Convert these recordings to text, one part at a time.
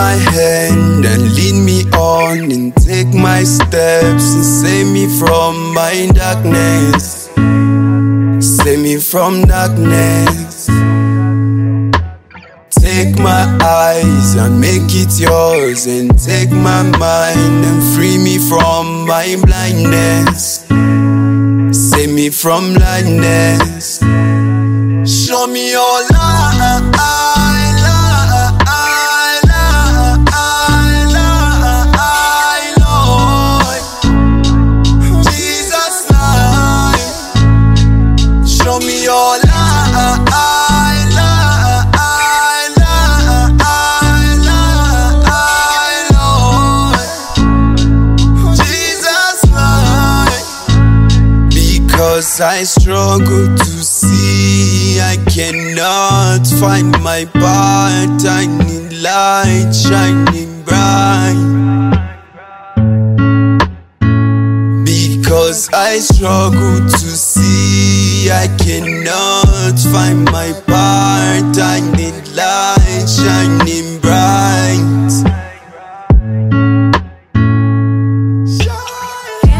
hand and lead me on and take my steps and save me from my darkness. Save me from darkness. Take my eyes and make it yours, and take my mind and free me from my blindness. Save me from blindness. Show me your light, your light. Because I struggle to see, I cannot find my path. I need light shining bright. Because I struggle to see, I cannot find my part. I need light shining bright.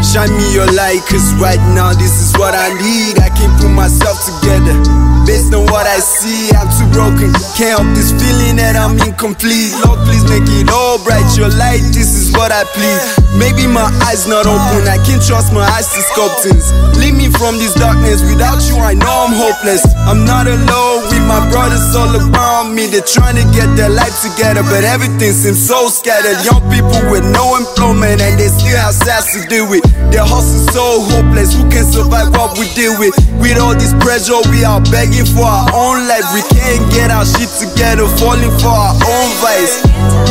Shine me your light, cause right now this is what I need. I can't put myself together. Based on what I see, I'm too broken. Can't help this feeling that I'm incomplete. Lord, please make it all bright. Your light, this is what I plead. Maybe my eyes not open, I can't trust my eyes to sculptings. Leave me from this darkness. Without you, I know I'm hopeless. I'm not alone with my brothers all around me. They're trying to get their life together, but everything seems so scattered. Young people with no employment to deal with. Their hustle so hopeless. Who can survive what we deal with? With all this pressure, we are begging for our own life. We can't get our shit together, falling for our own vice.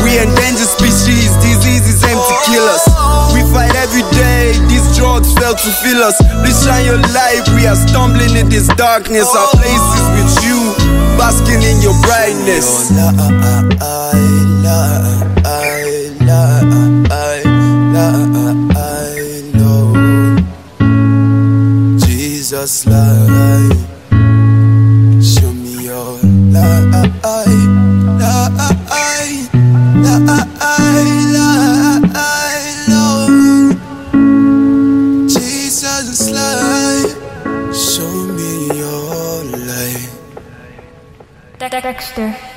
We endangered species, diseases aim to kill us. We fight every day, these drugs fail to fill us. Please shine your light, we are stumbling in this darkness. Our place is with you, basking in your brightness. Jesus light, show me your light, light, light, light. Jesus light, show me your light. Dexter.